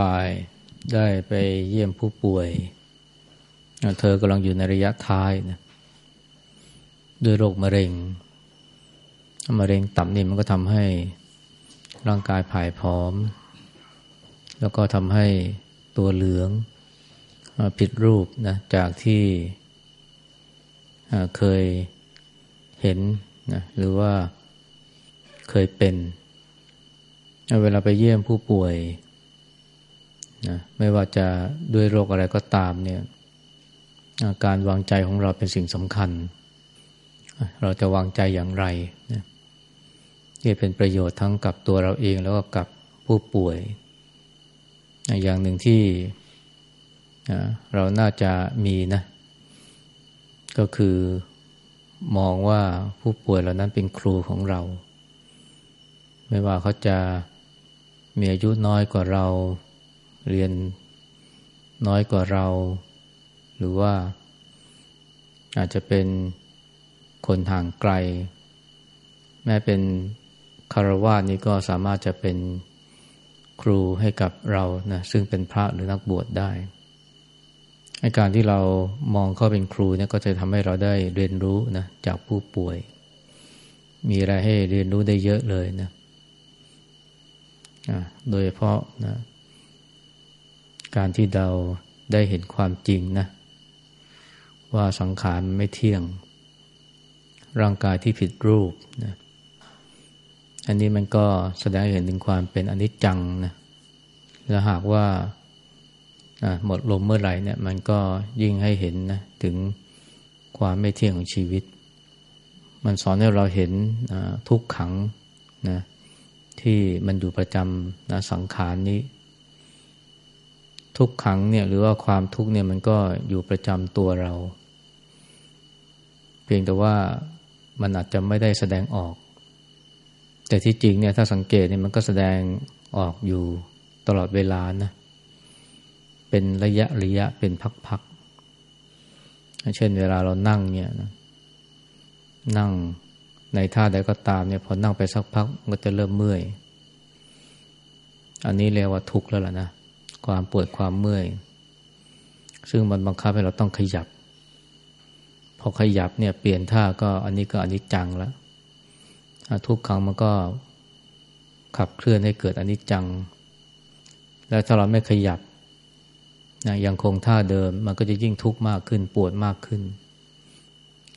บ่ายได้ไปเยี่ยมผู้ป่วย เธอกำลังอยู่ในระยะท้ายนะด้วยโรคมะเร็ง มะเร็งตับนี่มันก็ทำให้ร่างกายผายผอม แล้วก็ทำให้ตัวเหลืองผิดรูปนะจากที่เคยเห็นนะหรือว่าเคยเป็น เวลาไปเยี่ยมผู้ป่วย นะไม่ว่าจะด้วยโรคอะไรก็ตามเนี่ยการวางใจของเราเป็นสิ่งสำคัญ เราจะวางใจอย่างไรนะที่เป็นประโยชน์ทั้งกับตัวเราเองแล้วก็กับผู้ป่วย อย่างหนึ่งที่เราน่าจะมีนะ ก็คือมองว่าผู้ป่วยเหล่านั้นเป็นครูของเรา ไม่ว่าเขาจะมีอายุน้อยกว่าเรา เรียนน้อยกว่าเรา หรือว่าอาจจะเป็นคนห่างไกล แม้เป็นคารวะนี้ก็สามารถจะเป็นครูให้กับเรานะซึ่งเป็นพระหรือนักบวชได้การที่เรามองเขาเป็นครูเนี่ยก็จะทำให้เราได้เรียนรู้นะจากผู้ป่วย มีอะไรให้เรียนรู้ได้เยอะเลยนะโดยเฉพาะนะ การที่เราได้เห็นความจริงนะ ว่าสังขารไม่เที่ยง ร่างกายที่ผิดรูปนะอันนี้มันก็แสดงเห็นถึงความเป็นอนิจจังนะและหากว่าหมดลมเมื่อไหร่เนี่ย มันก็ยิ่งให้เห็นนะถึงความไม่เที่ยงของชีวิต มันสอนให้เราเห็นทุกขังนะที่มันอยู่ประจำนะสังขารนี้ ทุกขังเนี่ยหรือว่าความทุกข์เนี่ยมันก็อยู่ประจำตัวเรา เพียงแต่ว่ามันอาจจะไม่ได้แสดงออก แต่ที่จริงเนี่ยถ้าสังเกตเนี่ยมันก็แสดงออกอยู่ตลอดเวลานะ เป็นระยะระยะเป็นพักๆ เช่นเวลาเรานั่งเนี่ยนะนั่งในท่าใดก็ตามเนี่ยพอนั่งไปสักพักมันก็จะเริ่มเมื่อย อันนี้เรียกว่าทุกข์แล้วล่ะนะ ความปวดความเมื่อย ซึ่งมันบังคับให้เราต้องขยับ พอขยับเนี่ยเปลี่ยนท่าก็อันนี้ก็อันนี้จังแล้วทุกครั้งมันก็ขับเคลื่อนให้เกิดอันนี้จัง แล้วถ้าเราไม่ขยับนะยังคงท่าเดิมมันก็จะยิ่งทุกข์มากขึ้นปวดมากขึ้น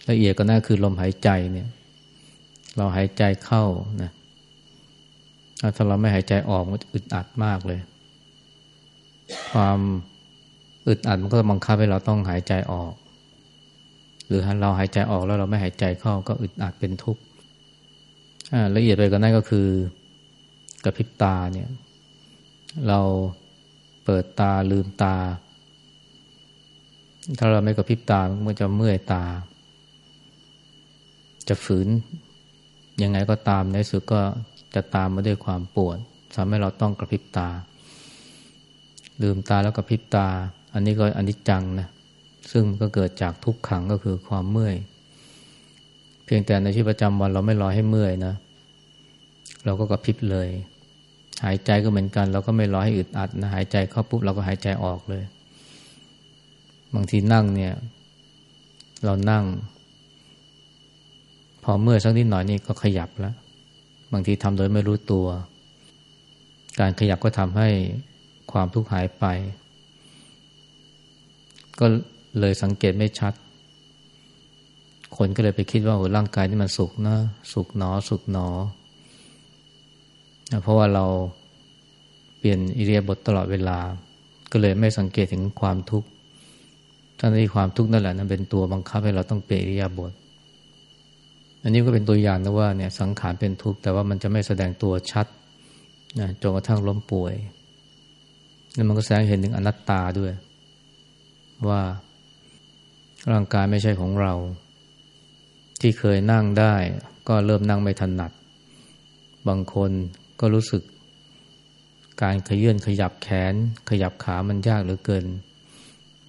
ละเอียดก็น่าคือลมหายใจเนี่ย เราหายใจเข้านะถ้าเราไม่หายใจออกมันอึดอัดมากเลย ความอึดอัดมันก็บังคับให้เราต้องหายใจออก หรือเราหายใจออกแล้วเราไม่หายใจเข้าก็อึดอัดเป็นทุกข์ละเอียดไปกว่านั้นก็คือกระพริบตาเนี่ย เราเปิดตาลืมตา ถ้าเราไม่กระพริบตามันจะเมื่อยตา จะฝืนยังไงก็ตามในสุดก็จะตามมาด้วยความปวดทำให้เราต้องกระพริบตา ลืมตาแล้วก็พิบตา อันนี้ก็อันนี้จังนะซึ่งก็เกิดจากทุกขังก็คือความเมื่อย เพียงแต่ในชีวิตประจำวันเราไม่รอให้เมื่อยนะ เราก็กระพริบเลย หายใจก็เหมือนกัน เราก็ไม่รอให้อึดอัดนะหายใจเข้าปุ๊บเราก็หายใจออกเลย บางทีนั่งเนี่ย เรานั่ง พอเมื่อยสักนิดหน่อยนี่ก็ขยับแล้ว บางทีทำโดยไม่รู้ตัว การขยับก็ทำให้ ความทุกข์หายไป ก็เลยสังเกตไม่ชัด คนก็เลยไปคิดว่าโอ้ร่างกายนี่มันสุขนะสุขหนอ สุขหนอ เพราะว่าเราเปลี่ยนอิเลียบทตลอดเวลา ก็เลยไม่สังเกตถึงความทุกข์ทั้งที่ความทุกข์นั่นแหละนั้นเป็นตัวบังคับให้เราต้องเปลี่ยนอิเลียบทอันนี้ก็เป็นตัวอย่างนะว่าเนี่ยสังขารเป็นทุกข์แต่ว่ามันจะไม่แสดงตัวชัดนะจนกระทั่งล้มป่วย แล้วมันก็แสดงเห็นถึงอนัตตาด้วย ว่าร่างกายไม่ใช่ของเรา ที่เคยนั่งได้ ก็เริ่มนั่งไม่ถนัด บางคนก็รู้สึก การขยื่นขยับแขน ขยับขามันยากเหลือเกิน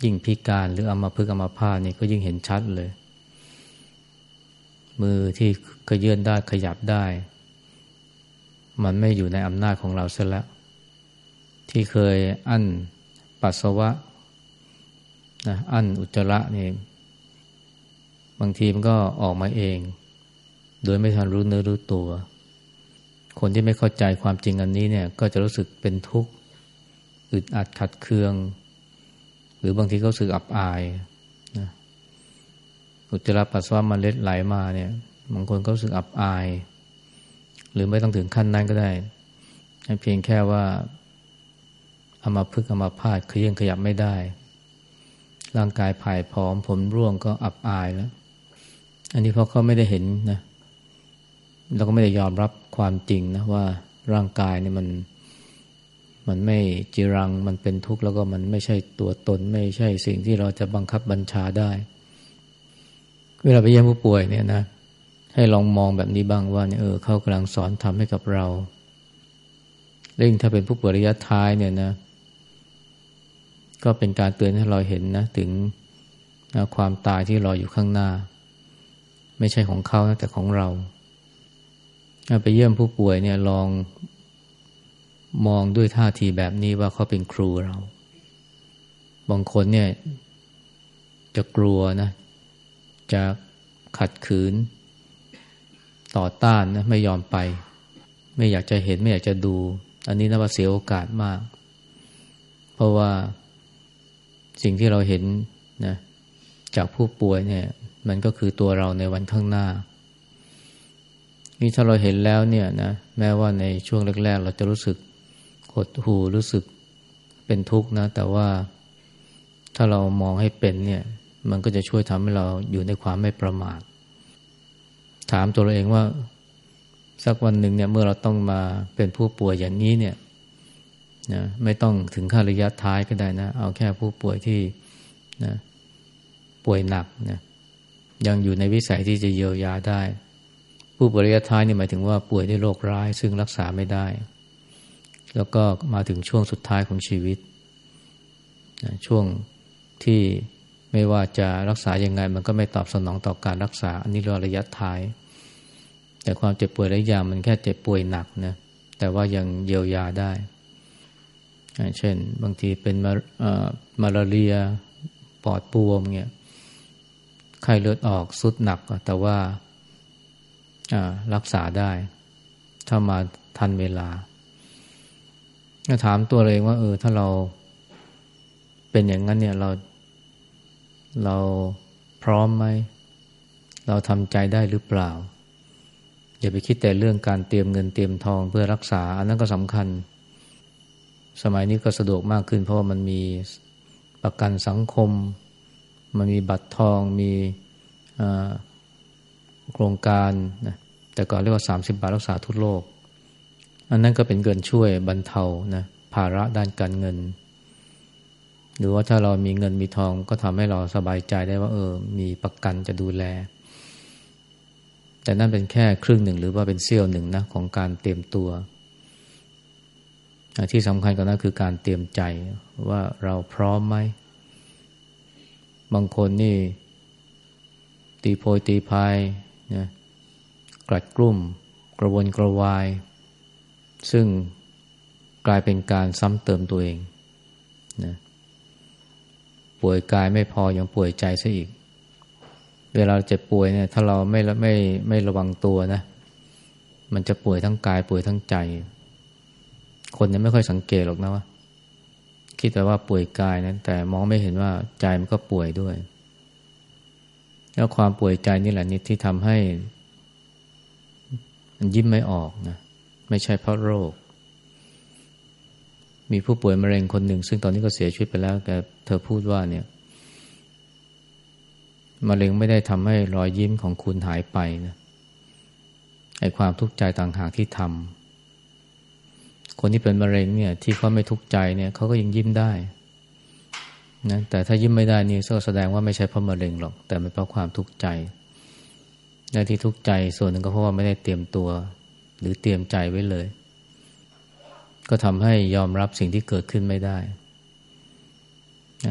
ยิ่งพิการหรืออามาพึกอามาพานี่ก็ยิ่งเห็นชัดเลย มือที่ขยื่นได้ขยับได้ มันไม่อยู่ในอำนาจของเราเสียแล้ว ที่เคยอั้นปัสสาวะนะอั้นอุจจาระนี่บางทีมันก็ออกมาเอง โดยไม่ทันรู้เนื้อรู้ตัว คนที่ไม่เข้าใจความจริงอันนี้เนี่ยก็จะรู้สึกเป็นทุกข์อึดอัดขัดเคือง หรือบางทีก็รู้สึกอับอายนะอุจจาระปัสสาวะมันเล็ดไหลมาเนี่ยบางคนก็รู้สึกอับอาย หรือไม่ต้องถึงขั้นนั้นก็ได้เพียงแค่ว่า อามาพึกเอามาพาดเคลื่นขยับไม่ได้ ร่างกายผายผอม ผมร่วงก็อับอายแล้ว อันนี้เพราะเขาไม่ได้เห็นนะแล้วก็ไม่ได้ยอมรับความจริงนะว่าร่างกายเนี่ยมันมันไม่จีรังมันเป็นทุกข์แล้วก็มันไม่ใช่ตัวตน ไม่ใช่สิ่งที่เราจะบังคับบัญชาได้ เวลาไปเยี่ยมผู้ป่วยเนี่ยนะ ให้ลองมองแบบนี้บ้างว่าเนี่ยเออเขากำลังสอนทำให้กับเราเร่งถ้าเป็นผู้ป่วยระยะท้ายเนี่ยนะ ก็เป็นการเตือนให้เราเห็นนะถึงนะความตายที่รออยู่ข้างหน้า ไม่ใช่ของเขานะแต่ของเรา ไปเยี่ยมผู้ป่วยเนี่ยลองมองด้วยท่าทีแบบนี้ว่าเขาเป็นครูเรา บางคนเนี่ยจะกลัวนะ จะขัดขืน ต่อต้านนะไม่ยอมไป ไม่อยากจะเห็นไม่อยากจะดู อันนี้นับว่าเสียโอกาสมาก เพราะว่า สิ่งที่เราเห็นนะจากผู้ป่วยเนี่ย มันก็คือตัวเราในวันข้างหน้า นี่ถ้าเราเห็นแล้วเนี่ยนะแม้ว่าในช่วงแรกๆ เราจะรู้สึกหดหูรู้สึกเป็นทุกข์นะ แต่ว่าถ้าเรามองให้เป็นเนี่ย มันก็จะช่วยทำให้เราอยู่ในความไม่ประมาทถามตัวเราเองว่า สักวันหนึ่งเนี่ยเมื่อเราต้องมาเป็นผู้ป่วยอย่างนี้เนี่ย นะไม่ต้องถึงขั้นระยะท้ายก็ได้นะ เอาแค่ผู้ป่วยที่นะป่วยหนักนะยังอยู่ในวิสัยที่จะเยียวยาได้ ผู้ป่วยระยะท้ายนี่หมายถึงว่าป่วยด้วยโรคร้าย ซึ่งรักษาไม่ได้ แล้วก็มาถึงช่วงสุดท้ายของชีวิตช่วงที่ไม่ว่าจะรักษายังไง มันก็ไม่ตอบสนองต่อการรักษา อันนี้เรอระยะท้าย แต่ความเจ็บป่วยระยะยามันแค่เจ็บป่วยหนักนะแต่ว่ายังเยียวยาได้ เช่น บางทีเป็นมามาลาเรียปอดปวมเงี้ยไข้เลือดออกสุดหนัก แต่ว่ารักษาได้ ถ้ามาทันเวลาถามตัวเองว่า เออ ถ้าเราเป็นอย่างนั้น เนี่ยเราเราพร้อมไหม เราทำใจได้หรือเปล่า อย่าไปคิดแต่เรื่องการเตรียมเงินเตรียมทองเพื่อรักษา อันนั้นก็สำคัญ สมัยนี้ก็สะดวกมากขึ้น เพราะว่ามันมีประกันสังคม มันมีบัตรทองมีโครงการนะแต่ก่อนเรียกว่า 30 บาทรักษาทุกโลก อันนั้นก็เป็นเงินช่วยบรรเทานะภาระด้านการเงิน หรือว่าถ้าเรามีเงินมีทองก็ทำให้เราสบายใจได้ว่า เออ มีประกันจะดูแล แต่นั่นเป็นแค่ครึ่งหนึ่งหรือว่าเป็นเสี้ยวหนึ่งนะของการเตรียมตัว ที่สำคัญกว่านั้นคือการเตรียมใจว่าเราพร้อมไหม บางคนนี่ ตีโพยตีพายนะกลัดกลุ่ม กระวนกระวาย ซึ่งกลายเป็นการซ้ำเติมตัวเองนะป่วยกายไม่พออยังป่วยใจซะอีก เวลาเจ็บป่วยเนี่ยถ้าเราไม่ไม่ไม่ระวังตัวนะ มันจะป่วยทั้งกายป่วยทั้งใจ คนเนี่ยไม่ค่อยสังเกตหรอกนะว่าคิดแต่ว่าป่วยกายนะแต่มองไม่เห็นว่าใจมันก็ป่วยด้วย แล้วความป่วยใจนี่แหละนี่ที่ทำให้มันยิ้มไม่ออกนะไม่ใช่เพราะโรค มีผู้ป่วยมะเร็งคนหนึ่ง ซึ่งตอนนี้ก็เสียชีวิตไปแล้วแต่เธอพูดว่าเนี่ยมะเร็งไม่ได้ทำให้รอยยิ้มของคุณหายไปนะไอ้ความทุกข์ใจต่างหากที่ทำ คนที่เป็นมะเร็งเนี่ย ที่เขาไม่ทุกข์ใจเนี่ยเขาก็ยังยิ้มได้นะแต่ถ้ายิ้มไม่ได้นี่ก็แสดงว่าไม่ใช่เพราะมะเร็งหรอก แต่เป็นเพราะความทุกข์ใจและที่ทุกข์ใจส่วนหนึ่งก็เพราะว่าไม่ได้เตรียมตัว หรือเตรียมใจไว้เลย ก็ทำให้ยอมรับสิ่งที่เกิดขึ้นไม่ได้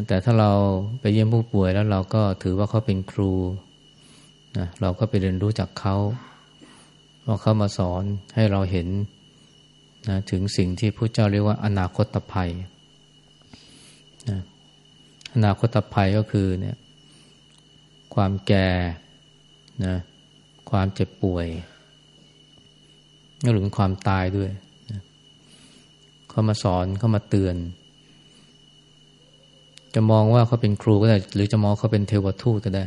แต่ถ้าเราไปเยี่ยมผู้ป่วยแล้วเราก็ถือว่าเขาเป็นครูนะเราก็ไปเรียนรู้จากเขาว่าเขามาสอนให้เราเห็น นะถึงสิ่งที่พระเจ้าเรียกว่าอนาคตภัยนะอนาคตภัยก็คือเนี่ยความแก่นะความเจ็บป่วยหรือความตายด้วยนะเขามาสอนเขามาเตือน จะมองว่าเขาเป็นครูก็ได้ หรือจะมองเขาเป็นเทวทูตก็ได้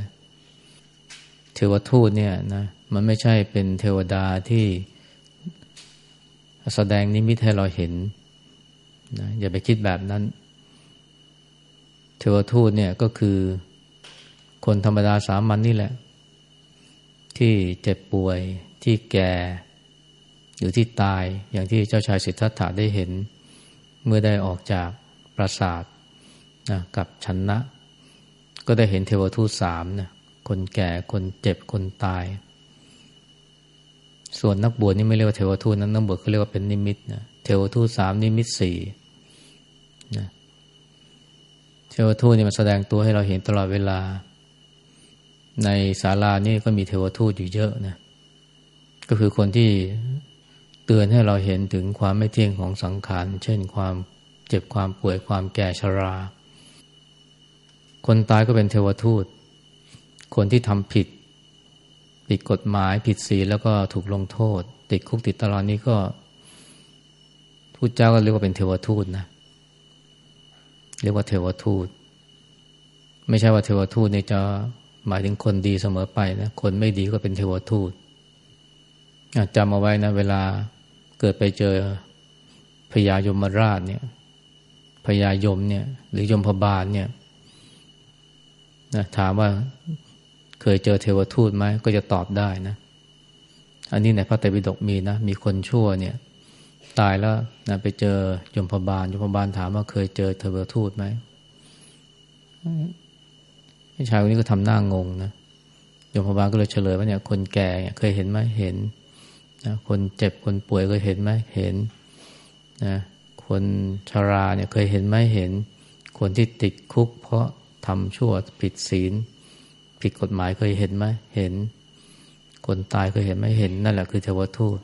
เทวทูตเนี่ยนะมันไม่ใช่เป็นเทวดาที่ แสดงนิมิตให้เราเห็นนะอย่าไปคิดแบบนั้น เทวทูตเนี่ยก็คือคนธรรมดาสามัญนนี่แหละ ที่เจ็บป่วยที่แก่หรือที่ตายอย่างที่เจ้าชายสิทธัตถะได้เห็น เมื่อได้ออกจากปราสาทนะกับชนนะก็ได้เห็นเทวทูตสามนะคนแก่คนเจ็บคนตาย ส่วนนักบวชนี่ไม่เรียกว่าเทวทูตนั้นนักบวชเขาเรียกว่าเป็นนิมิตนะเทวทูตสามนิมิตสี่นะเทวทูตนี่มันแสดงตัวให้เราเห็นตลอดเวลา ในศาลานี่ก็มีเทวทูตอยู่เยอะนะก็คือคนที่เตือนให้เราเห็นถึงความไม่เที่ยงของสังขาร เช่นความเจ็บความป่วยความแก่ชรา คนตายก็เป็นเทวทูต คนที่ทำผิด ผิดกฎหมายผิดศีลแล้วก็ถูกลงโทษ ติดคุกติดตารางนี้ก็ทูตเจ้าก็เรียกว่าเป็นเทวทูตนะเรียกว่าเทวทูต ไม่ใช่ว่าเทวทูตเนี่ยจะหมายถึงคนดีเสมอไปนะคนไม่ดีก็เป็นเทวทูตจำเอาไว้นะ เวลาเกิดไปเจอพญายมราชเนี่ยพญายมเนี่ย หรือยมพบาลเนี่ยนะถามว่า เคยเจอเทวทูตไหมก็จะตอบได้นะ อันนี้ในพระไตรปิฎกมีนะ มีคนชั่วเนี่ย ตายแล้วนะไปเจอยมพบาลยมพบาลถามว่าเคยเจอเทวทูตไหมชายคนนี้ก็ทำหน้างงนะยมพบาลก็เลยเฉลยว่าเนี่ย คนแก่เเคยเห็นไหมเห็นนะคนเจ็บคนป่วยเคยเห็นไหมเห็นนะคนชาราเนี่ยเคยเห็นไหมเห็น คนที่ติดคุกเพราะทำชั่วผิดศีล ผิดกฎหมายเคยเห็นไหมเห็น คนตายเคยเห็นไหมเห็น นั่นแหละคือเทวทูต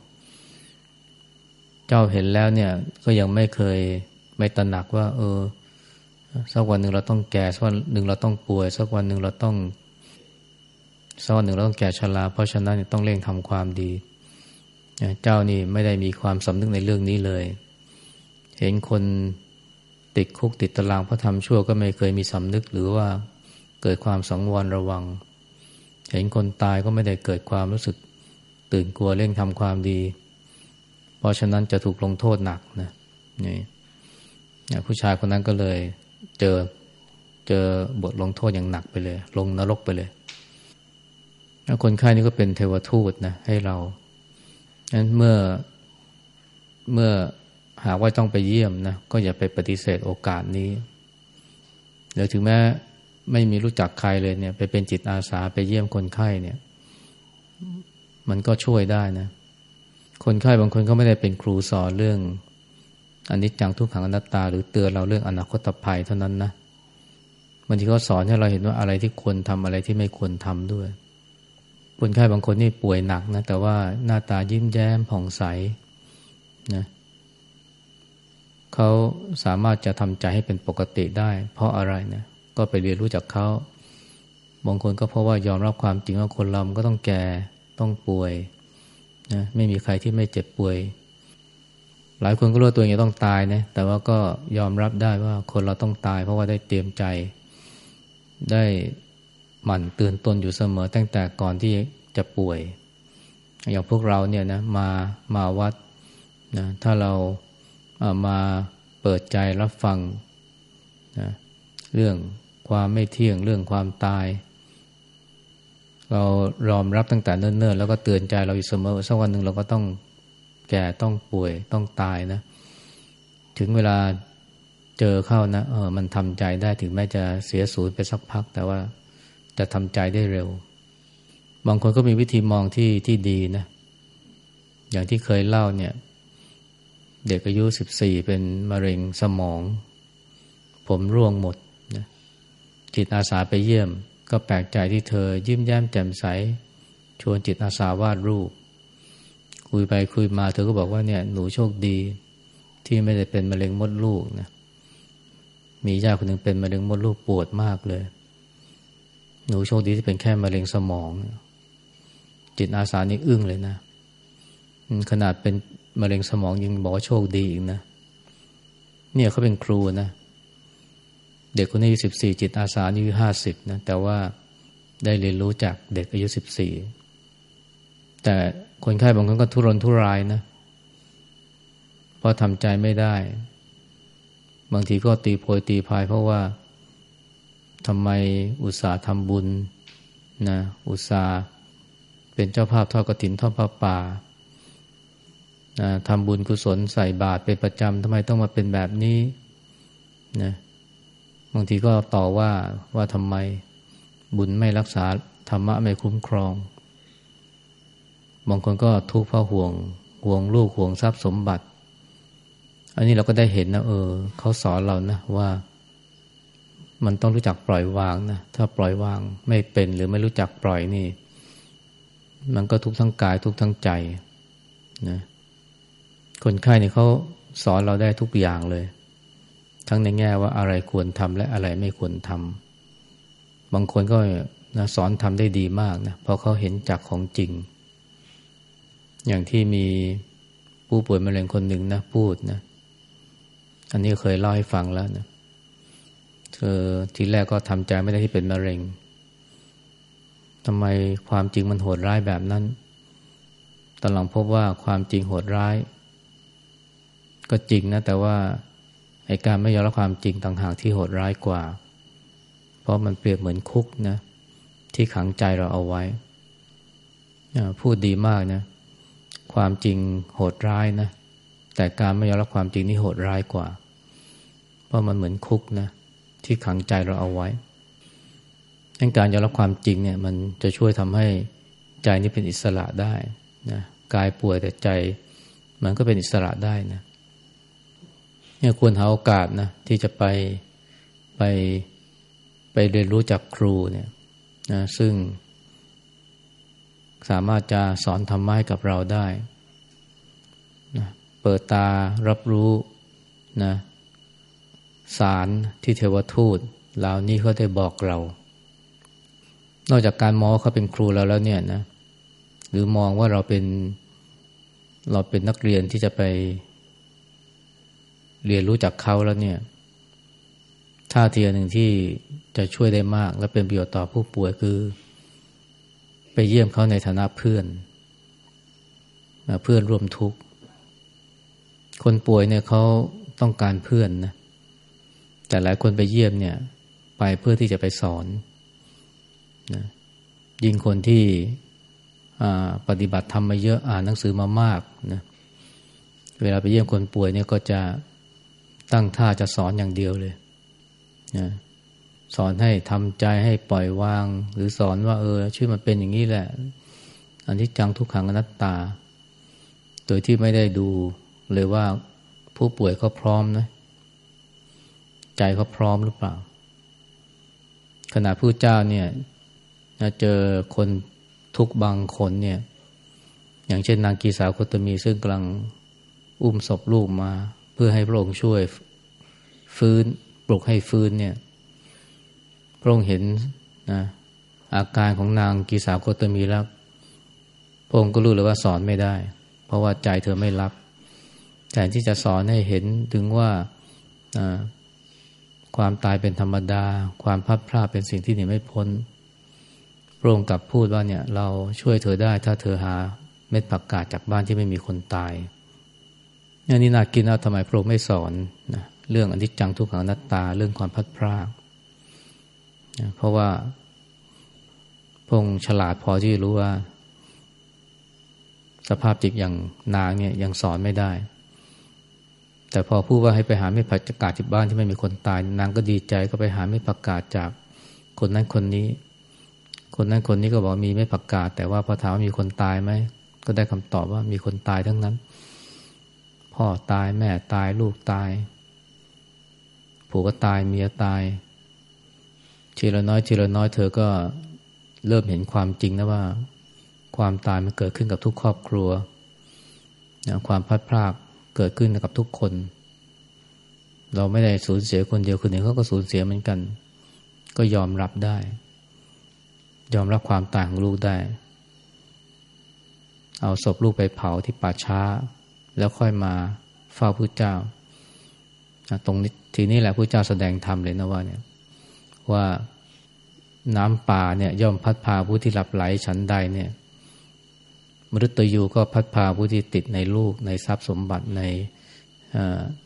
เจ้าเห็นแล้วเนี่ยก็ยังไม่เคยไม่ตระหนักว่า เออ สักวันหนึ่งเราต้องแก่สักวันหนึ่งเราต้องป่วย สักวันหนึ่งเราต้องสักวันหนึ่งเราต้องแก่ชราเพราะฉะนั้นต้องเร่งทำความดี เจ้านี่ไม่ได้มีความสำนึกในเรื่องนี้เลย เห็นคนติดคุกติดตารางเพราะทำชั่วก็ไม่เคยมีสำนึกหรือว่า เกิดความสังวรระวัง เห็นคนตายก็ไม่ได้เกิดความรู้สึกตื่นกลัวเร่งทำความดี เพราะฉะนั้นจะถูกลงโทษหนักนะนี่ผู้ชายคนนั้นก็เลยเจอเจอบทลงโทษอย่างหนักไปเลย ลงนรกไปเลยคนไข้นี่ก็เป็นเทวทูตนะให้เรานั้นเมื่อเมื่อหากว่าต้องไปเยี่ยมนะก็อย่าไปปฏิเสธโอกาสนี้หรือถึงแม้ ไม่มีรู้จักใครเลยเนี่ย ไปเป็นจิตอาสาไปเยี่ยมคนไข้เนี่ย มันก็ช่วยได้นะ คนไข้บางคนก็ไม่ได้เป็นครูสอนเรื่องอนนี้จังทุกขังอนัตตา หรือเตือนเราเรื่องอนาคตภัยเท่านั้นนะบางทีก็สอนให้เราเห็นว่าอะไรที่ควรทำอะไรที่ไม่ควรทำด้วย คนไข้บางคนนี่ป่วยหนักนะ แต่ว่าหน้าตายิ้มแย้มผ่องใสนะเขาสามารถจะทำใจให้เป็นปกติได้ เพราะอะไรนะ ก็ไปเรียนรู้จากเขาบางคนก็เพราะว่ายอมรับความจริงว่าคนเราก็ต้องแก่ต้องป่วยนะไม่มีใครที่ไม่เจ็บป่วย หลายคนก็รู้ตัวเองจะต้องตายนะแต่ว่าก็ยอมรับได้ว่าคนเราต้องตาย เพราะว่าได้เตรียมใจ ได้หมั่นเตือนตนอยู่เสมอ ตั้งแต่ก่อนที่จะป่วย อย่างพวกเราเนี่ยนะมามาวัดนะถ้าเราามาเปิดใจรับฟังนะเรื่อง ความไม่เที่ยงเรื่องความตาย เรารอมรับตั้งแต่เนิ่นๆ แล้วก็เตือนใจเราอยู่เสมอสักวันหนึ่งเราก็ต้องแก่ต้องป่วยต้องตายนะ ถึงเวลาเจอเข้านะเออมันทำใจได้ถึงแม้จะเสียสูญไปสักพัก แต่ว่าจะทำใจได้เร็ว บางคนก็มีวิธีมองที่ที่ดีนะอย่างที่เคยเล่าเนี่ย เด็กอายุสิบสี่เป็นมะเร็งสมอง ผมร่วงหมด จิตอาสาไปเยี่ยม ก็แปลกใจที่เธอยิ้มแย้มแจ่มใส ชวนจิตอาสาวาดรูป คุยไปคุยมาเธอก็บอกว่าเนี่ยหนูโชคดี ที่ไม่ได้เป็นมะเร็งมดลูกนะมีญาติคนหนึ่งเป็นมะเร็งมดลูกปวดมากเลย หนูโชคดีที่เป็นแค่มะเร็งสมอง จิตอาสานี่อึ้งเลยนะขนาดเป็นมะเร็งสมองยังบอกว่าโชคดีอีกนะเนี่ยเขาเป็นครูนะเเด็กคนนี้อายุสิบสี่จิตอาสาอายุห้าสิบนะแต่ว่าได้เรียนรู้จากเด็กอายุสิบสี่แต่คนไข้บางคนก็ทุรนทุรายนะเพราะทำใจไม่ได้ บางทีก็ตีโพยตีพายเพราะว่าทำไมอุตสาห์ทำบุญนะอุตสาห์เป็นเจ้าภาพทอดกระถินทอดพระป่าทำบุญกุศลใส่บาตรเป็นประจำทำไมต้องมาเป็นแบบนี้นะ บางทีก็ต่อว่าว่าทำไมบุญไม่รักษาธรรมะไม่คุ้มครอง บางคนก็ทุกข์เพราะห่วงห่วงลูกห่วงทรัพย์สมบัติ อันนี้เราก็ได้เห็นนะเออเขาสอนเรานะว่า มันต้องรู้จักปล่อยวางนะถ้าปล่อยวางไม่เป็นหรือไม่รู้จักปล่อยนี่ มันก็ทุกข์ทั้งกายทุกข์ทั้งใจนะคนไข้เนี่ยเขาสอนเราได้ทุกอย่างเลย ทั้งในแง่ว่าอะไรควรทำและอะไรไม่ควรทำบางคนก็นะสอนทำได้ดีมากนะเพราะเขาเห็นจากของจริง อย่างที่มีผู้ป่วยมะเร็งคนหนึ่งนะพูดนะ อันนี้เคยเล่าให้ฟังแล้วนะเธอทีแรกก็ทำใจไม่ได้ที่เป็นมะเร็งทำไมความจริงมันโหดร้ายแบบนั้นตอนหลังพบว่าความจริงโหดร้าย ก็จริงนะ แต่ว่า ไอการไม่ยอมรับความจริงต่างหากที่โหดร้ายกว่า เพราะมันเปรียบเหมือนคุกนะที่ขังใจเราเอาไว้ พูดดีมากนะ ความจริงโหดร้ายนะ แต่การไม่ยอมรับความจริงนี่โหดร้ายกว่า เพราะมันเหมือนคุกนะที่ขังใจเราเอาไว้ดังการยอมรับความจริงเนี่ย มันจะช่วยทำให้ใจนี้เป็นอิสระได้นะกายป่วยแต่ใจ มันก็เป็นอิสระได้นะ เนี่ยควรหาโอกาสนะที่จะไปไปไปเรียนรู้จากครูเนี่ยนะซึ่งสามารถจะสอนธรรมะให้กับเราได้นะเปิดตารับรู้นะสารที่เทวทูตเหล่านี้เขาได้บอกเรา นอกจากการมองเขาเป็นครูเราแล้วเนี่ยนะหรือมองว่าเราเป็นเราเป็นนักเรียนที่จะไป เรียนรู้จากเขาแล้วเนี่ยท่าทีหนึ่งที่จะช่วยได้มาก และเป็นประโยชน์ต่อผู้ป่วยคือ ไปเยี่ยมเขาในฐานะเพื่อน เพื่อนร่วมทุกข์ คนป่วยเนี่ยเขาต้องการเพื่อนนะแต่หลายคนไปเยี่ยมเนี่ย ไปเพื่อที่จะไปสอนนะยิ่งคนที่ปฏิบัติทำมาเยอะอ่านหนังสือมามากนะเวลาไปเยี่ยมคนป่วยเนี่ยก็จะ ตั้งท่าจะสอนอย่างเดียวเลยนะสอนให้ทำใจให้ปล่อยวาง หรือสอนว่า เออชื่อมันเป็นอย่างนี้แหละ อันที่จังทุกขังอนัตตา โดยที่ไม่ได้ดูเลยว่าผู้ป่วยเขาพร้อมนะ ใจเขาพร้อมหรือเปล่า ขณะผู้เจ้าเนี่ยเจอคนทุกบางคนเนี่ย อย่างเช่นนางกีสาวโคตมีซึ่งกำลังอุ้มศพลูกมา เพื่อให้พระองค์ช่วยฟื้นปลุกให้ฟื้นเนี่ย พระองค์เห็นนะอาการของนางกีสาโคตมีแล้วพระองค์ก็รู้เลยว่าสอนไม่ได้ เพราะว่าใจเธอไม่รับแต่ที่จะสอนให้เห็นถึงว่าความตายเป็นธรรมดา ความพัดพลาดเป็นสิ่งที่หนีไม่พ้นพระองค์กลับพูดว่าเนี่ย เราช่วยเธอได้ถ้าเธอหาเม็ดผักกาดจากบ้านที่ไม่มีคนตาย นนี้น่ากินนะทำไมพระองค์ไม่สอนนะเรื่องอนิจจังทุกขังนัตตาเรื่องความพัดพรากนะเพราะว่าพระองค์ฉลาดพอที่รู้ว่า สภาพจิตอย่างนางเนี่ยยังสอนไม่ได้ แต่พอพูดว่าให้ไปหาไม่ผักกาศที่บ้านที่ไม่มีคนตาย นางก็ดีใจก็ไปหาไม่ประกาศจากคนนั้นคนนี้ คนนั้นคนนี้ก็บอกมีไม่ประกาศ แต่ว่าพอถามว่ามีคนตายไหมก็ได้คำตอบว่ามีคนตายทั้งนั้น พ่อตายแม่ตายลูกตาย ผัวตายเมียตายทีละน้อยทีละน้อยเธอก็เริ่มเห็นความจริงนะว่า ความตายมันเกิดขึ้นกับทุกครอบครัวนะความพัดพลากเกิดขึ้นกับทุกคน เราไม่ได้สูญเสียคนเดียวคนหนึ่งเขาก็สูญเสียเหมือนกัน ก็ยอมรับได้ ยอมรับความตางของลูกได้ เอาศพลูกไปเผาที่ป่าช้า แล้วค่อยมาเฝ้าพระเจ้าตรงนี้ทีนี้แหละพระเจ้าแสดงธรรมเลยนะว่าเนี่ยว่าน้ำป่าเนี่ยย่อมพัดพาผู้ที่หลับไหลฉันใดเนี่ยมฤตยูก็พัดพาผู้ที่ติดในลูกในทรัพย์สมบัติใน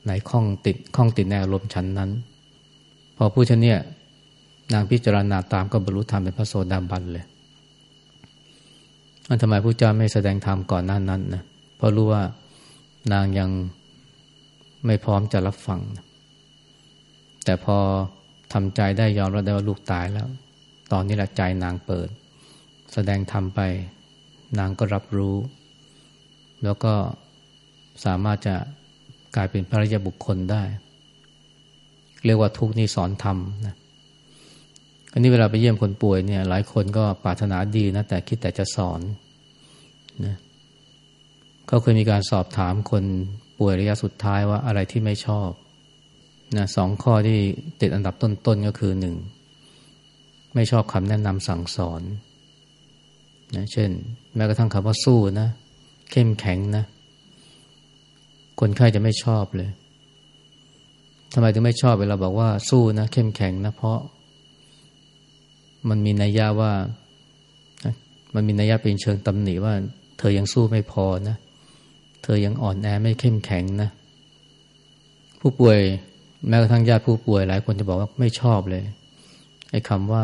ในข้องติดข้องติดในอารมณ์ชั้นนั้น พอผู้ชนเนี่ยนางพิจารณาตามก็บรรลุธรรมเป็นพระโสดาบันเลยมันทำไมพระเจ้าไม่แสดงธรรมก่อนหน้านั้นนะเพราะรู้ว่า นางยังไม่พร้อมจะรับฟัง แต่พอทำใจได้ยอมรับได้ว่าลูกตายแล้ว ตอนนี้แหละใจนางเปิด แสดงธรรมไป นางก็รับรู้ แล้วก็สามารถจะกลายเป็นพระริยบุคคลได้ เรียกว่าทุกนี่สอนธรรมนะอันนี้เวลาไปเยี่ยมคนป่วยเนี่ย หลายคนก็ปรารถนาดีนะแต่คิดแต่จะสอนนะ เขาเคยมีการสอบถามคนป่วยระยะสุดท้ายว่าอะไรที่ไม่ชอบนะสองข้อที่ติดอันดับต้นๆก็คือหนึ่งไม่ชอบคำแนะนำสั่งสอนนะเช่น แม้กระทั่งคำว่าสู้นะ เข้มแข็งนะ คนไข้จะไม่ชอบเลยทำไมถึงไม่ชอบเวลาบอกว่าสู้นะ เข้มแข็งนะ เพราะ มันมีนัยยะว่า มันมีนัยยะเป็นเชิงตำหนิว่า เธอยังสู้ไม่พอนะ เธอยังอ่อนแอไม่เข้มแข็งนะ ผู้ป่วยแม้กระทั่งญาติผู้ป่วยหลายคนจะบอกว่าไม่ชอบเลยไอ้คำว่า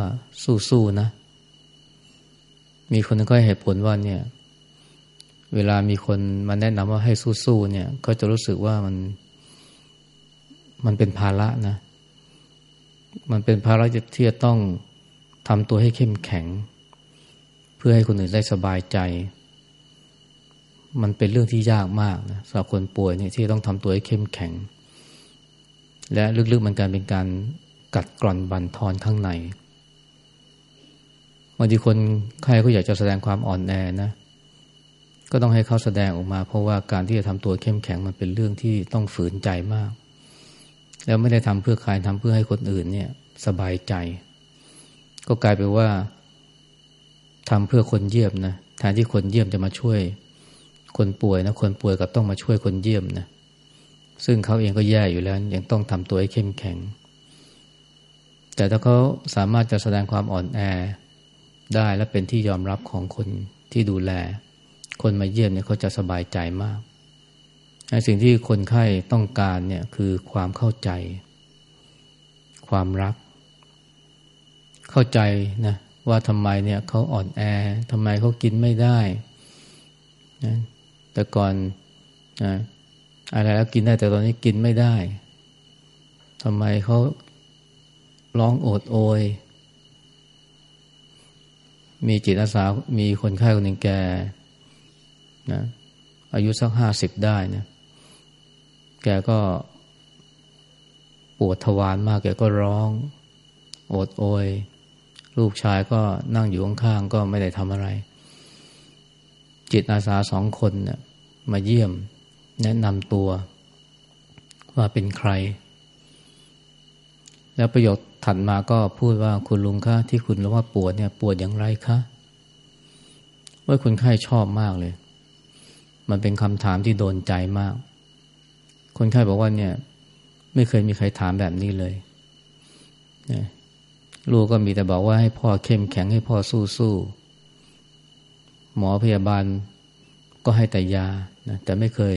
สู้ๆนะ มีคนก็ให้เหตุผลว่าเนี่ย เวลามีคนมาแนะนำว่าให้สู้ๆเนี่ย ก็จะรู้สึกว่ามัน มันเป็นภาระนะ มันเป็นภาระที่จะต้องทำตัวให้เข้มแข็ง เพื่อให้คนอื่นได้สบายใจ มันเป็นเรื่องที่ยากมากนะสำหรับคนป่วยเนี่ยที่ต้องทำตัวให้เข้มแข็ง และลึกๆมันการเป็นการกัดกร่อนบั่นทอนข้างในบางทีคนใครเขาอยากจะแสดงความอ่อนแอนะ ก็ต้องให้เขาแสดงออกมา เพราะว่าการที่จะทำตัวเข้มแข็งมันเป็นเรื่องที่ต้องฝืนใจมาก แล้วไม่ได้ทำเพื่อใครทำเพื่อให้คนอื่นเนี่ยสบายใจ ก็กลายเป็นว่าทำเพื่อคนเยี่ยมนะแทนที่คนเยี่ยมจะมาช่วย คนป่วยนะคนป่วยกับต้องมาช่วยคนเยี่ยมนะซึ่งเขาเองก็แย่อยู่แล้ว ยังต้องทำตัวให้เข้มแข็ง แต่ถ้าเขาสามารถจะแสดงความอ่อนแอได้และเป็นที่ยอมรับของคนที่ดูแล คนมาเยี่ยมเนี่ยเขาจะสบายใจมากสิ่งที่คนไข้ต้องการเนี่ยคือความเข้าใจ ความรัก เข้าใจนะว่าทำไมเนี่ยเขาอ่อนแอทำไมเขากินไม่ได้นะ แต่ก่อนนะอะไรแล้วกินได้แต่ตอนนี้กินไม่ได้ทำไมเขาร้องโอดโอย มีจิตอาสา มีคนไข้คนหนึ่งแกนะอายุสักห้าสิบได้นะแกก็ปวดทวารมาก แกก็ร้อง โอดโอย ลูกชายก็นั่งอยู่ข้างๆก็ไม่ได้ทำอะไร จิตอาสาสองคนเนะี่ยมาเยี่ยม แนะนำตัว ว่าเป็นใคร แล้วประโยคถัดมาก็พูดว่าคุณลุงคะที่คุณรู้ว่าปวดเนี่ยปวดอย่างไรคะว่าคนไข้ชอบมากเลย มันเป็นคำถามที่โดนใจมาก คนไข้บอกว่าเนี่ย ไม่เคยมีใครถามแบบนี้เลยลูกก็มีแต่บอกว่าให้พ่อเข้มแข็งให้พ่อสู้สู้ หมอพยาบาลก็ให้แต่ยานะแต่ไม่เคย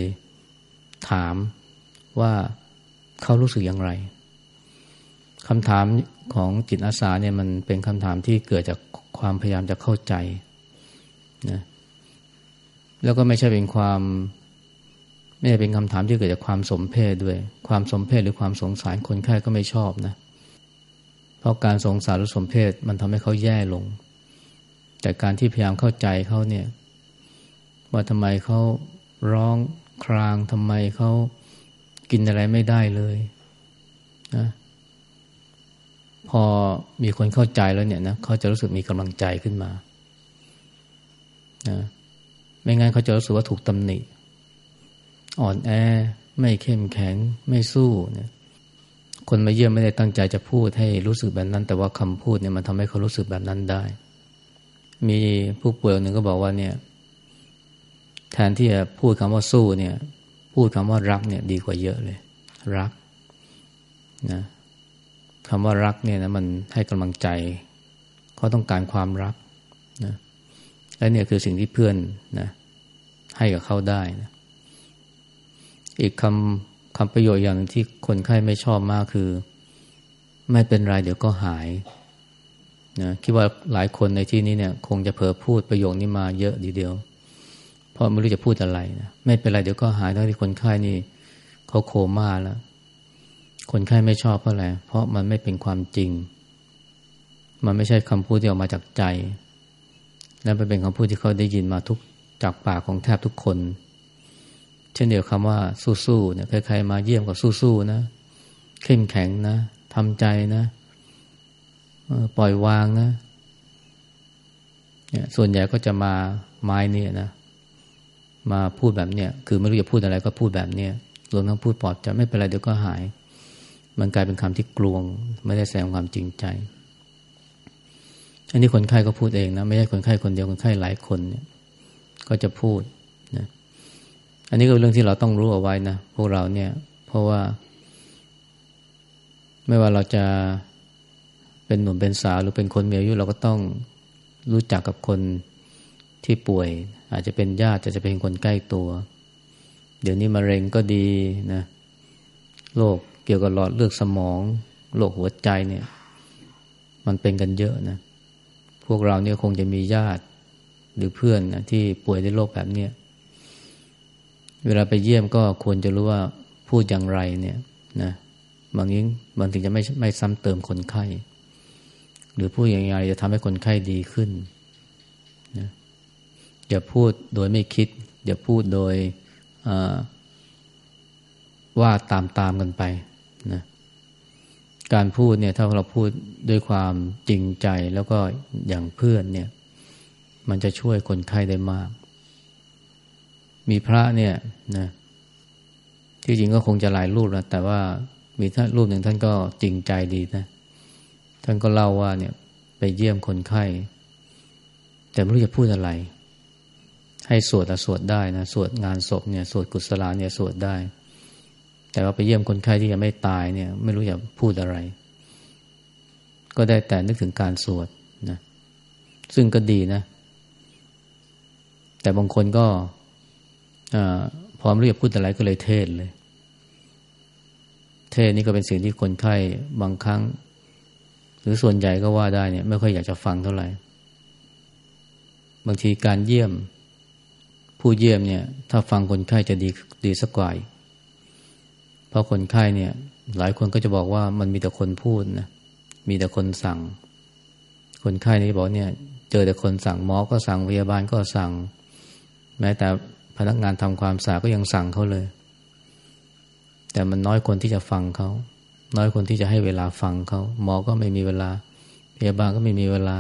ถามว่าเขารู้สึกอย่างไรคำถามของจิตอาสาเนี่ยมันเป็นคำถามที่เกิดจากความพยายามจะเข้าใจนะแล้วก็ไม่ใช่เป็นความ ไม่ใช่เป็นคำถามที่เกิดจากความสมเพศด้วย ความสมเพศหรือความสงสารคนไข้ก็ไม่ชอบนะ เพราะการสงสารหรือสมเพศมันทำให้เขาแย่ลง แต่การที่พยายามเข้าใจเขาเนี่ย ว่าทำไมเขาร้องครางทำไมเขากินอะไรไม่ได้เลยนะพอมีคนเข้าใจแล้วเนี่ยนะเขาจะรู้สึกมีกำลังใจขึ้นมานะไม่งั้นเขาจะรู้สึกว่าถูกตำหนิ อ่อนแอ ไม่เข้มแข็ง ไม่สู้เนี่ย คนมาเยี่ยมไม่ได้ตั้งใจจะพูดให้รู้สึกแบบนั้น แต่ว่าคำพูดเนี่ยมันทำให้เขารู้สึกแบบนั้นได้ มีผู้ป่วยหนึ่งก็บอกว่าเนี่ย แทนที่จะพูดคำว่าสู้เนี่ย พูดคำว่ารักเนี่ย ดีกว่าเยอะเลย รักนะคำว่ารักเนี่ยนะมันให้กำลังใจเขาต้องการความรักนะและเนี่ยคือสิ่งที่เพื่อนนะให้กับเขาได้นะอีกคำคำประโยชน์อย่างที่คนไข้ไม่ชอบมากคือ ไม่เป็นไรเดี๋ยวก็หาย นะคิดว่าหลายคนในที่นี้เนี่ย คงจะเผลอพูดประโยคนี้มาเยอะดีเดียว เพราะไม่รู้จะพูดอะไรนะไม่เป็นไรเดี๋ยวก็หายทั้งที่คนไข้นี่เขาโคม่าแล้วคนไข้ไม่ชอบเพราะอะไรเพราะมันไม่เป็นความจริง มันไม่ใช่คำพูดที่ออกมาจากใจ และมันเป็นคำพูดที่เขาได้ยินมาทุกจากปากของแทบทุกคน เช่นเดียวคำว่าสู้ๆเนี่ยใครๆมาเยี่ยมกับสู้ๆนะ เข้มแข็งนะทำใจนะ ปล่อยวางนะเนี่ยส่วนใหญ่ก็จะมาไม้เนี่ยนะ มาพูดแบบเนี้ยคือไม่รู้จะพูดอะไรก็พูดแบบเนี้ยรวมทั้งพูดปลอบใจไม่เป็นไรเดี๋ยวก็หาย มันกลายเป็นคำที่กลวง ไม่ได้แสดงความจริงใจ อันนี้คนไข้ก็พูดเองนะ ไม่ใช่คนไข้คนเดียวคนไข้หลายคนเนี่ย ก็จะพูดนะอันนี้ก็เป็นเรื่องที่เราต้องรู้เอาไว้นะพวกเราเนี่ย เพราะว่า ไม่ว่าเราจะ เป็นหนุ่มเป็นสาวหรือเป็นคนมีอายุเราก็ต้องรู้จักกับคนที่ป่วย อาจจะเป็นญาติจะจะเป็นคนใกล้ตัว เดี๋ยวนี้มะเร็งก็ดีนะโรคเกี่ยวกับหลอดเลือดสมองโรคหัวใจเนี่ย มันเป็นกันเยอะนะ พวกเราเนี่ยคงจะมีญาติหรือเพื่อนนะที่ป่วยด้วยโรคแบบเนี้ยเวลาไปเยี่ยมก็ควรจะรู้ว่าพูดอย่างไรเนี่ยนะบางยิ่งบางทีจะไม่ไม่ซ้ำเติมคนไข้ หรือพูดอย่างไรจะทำให้คนไข้ดีขึ้นนะอย่าพูดโดยไม่คิด อย่าพูดโดยว่าตามตามกันไปนะการพูดเนี่ยถ้าเราพูดด้วยความจริงใจแล้วก็อย่างเพื่อนเนี่ย มันจะช่วยคนไข้ได้มาก มีพระเนี่ยนะที่จริงก็คงจะหลายรูปนะแต่ว่ามีท่านรูปหนึ่งท่านก็จริงใจดีนะ ท่านก็เล่าว่าเนี่ยไปเยี่ยมคนไข้ แต่ไม่รู้จะพูดอะไร ให้สวดแต่สวดได้นะสวดงานศพเนี่ยสวดกุศลาเนี่ยสวดได้ แต่ว่าไปเยี่ยมคนไข้ที่ยังไม่ตายเนี่ย ไม่รู้จะพูดอะไร ก็ได้แต่นึกถึงการสวดนะซึ่งก็ดีนะ แต่บางคนก็อพอมรู้จะพูดอะไรก็เลยเทศเลย เทศนี่ก็เป็นสิ่งที่คนไข้บางครั้ง หรือส่วนใหญ่ก็ว่าได้เนี่ยไม่ค่อยอยากจะฟังเท่าไหร่ บางทีการเยี่ยม ผู้เยี่ยมเนี่ย ถ้าฟังคนไข้จะดีดีสักกว่าเพราะคนไข้เนี่ย หลายคนก็จะบอกว่ามันมีแต่คนพูดนะมีแต่คนสั่ง คนไข้นี่บอกเนี่ย เจอแต่คนสั่งหมอก็สั่งพยาบาลก็สั่ง แม้แต่พนักงานทำความสะอาดก็ยังสั่งเขาเลย แต่มันน้อยคนที่จะฟังเขา น้อยคนที่จะให้เวลาฟังเขาหมอก็ไม่มีเวลา พยาบาลก็ไม่มีเวลา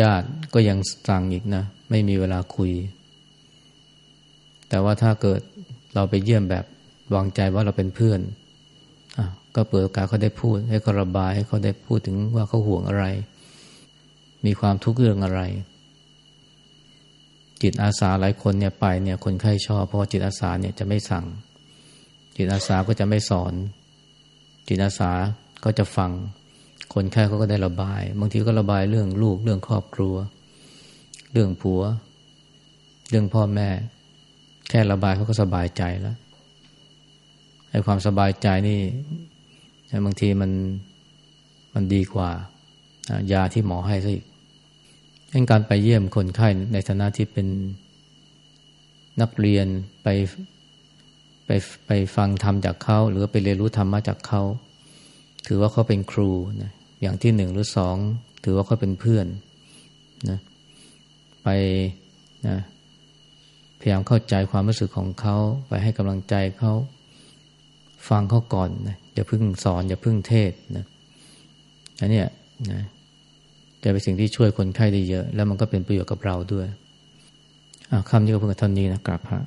ญาติก็ยังสั่งอีกนะ ไม่มีเวลาคุย แต่ว่าถ้าเกิดเราไปเยี่ยมแบบวางใจว่าเราเป็นเพื่อนอก็เปิดโอกาสเขาได้พูด ให้เขาระบายให้เขาได้พูดถึงว่าเขาห่วงอะไร มีความทุกข์เรื่องอะไร จิตอาสาหลายคนเนี่ยไปเนี่ยคนไข้ชอบเพราะจิตอาสาเนี่ยจะไม่สั่ง จิตอาสาก็จะไม่สอน จิตอาสาก็จะฟัง คนไข้เขาก็ได้ระบาย บางทีก็ระบายเรื่องลูกเรื่องครอบครัว เรื่องผัว เรื่องพ่อแม่ แค่ระบายเขาก็สบายใจแล้วไอ้ความสบายใจนี่บางทีมันมันดีกว่ายาที่หมอให้ซะอีกเป็นการไปเยี่ยมคนไข้ในฐานะที่เป็นนักเรียนไป ไปไปฟังธรรมจากเขาหรือไปเรียนรู้ธรรมะจากเขาถือว่าเขาเป็นครูนะอย่างที่หนึ่งหรือสองถือว่าเขาเป็นเพื่อนนะไปนะพยายามเข้าใจความรู้สึกของเขาไปให้กำลังใจเขาฟังเขาก่อนนะอย่าพึ่งสอน อย่าพึ่งเทศนะอันนี้นะจะเป็นสิ่งที่ช่วยคนไข้ได้เยอะ แล้วมันก็เป็นประโยชน์กับเราด้วยคำนี้ก็เพิ่งเท่านี้นะกราบพระ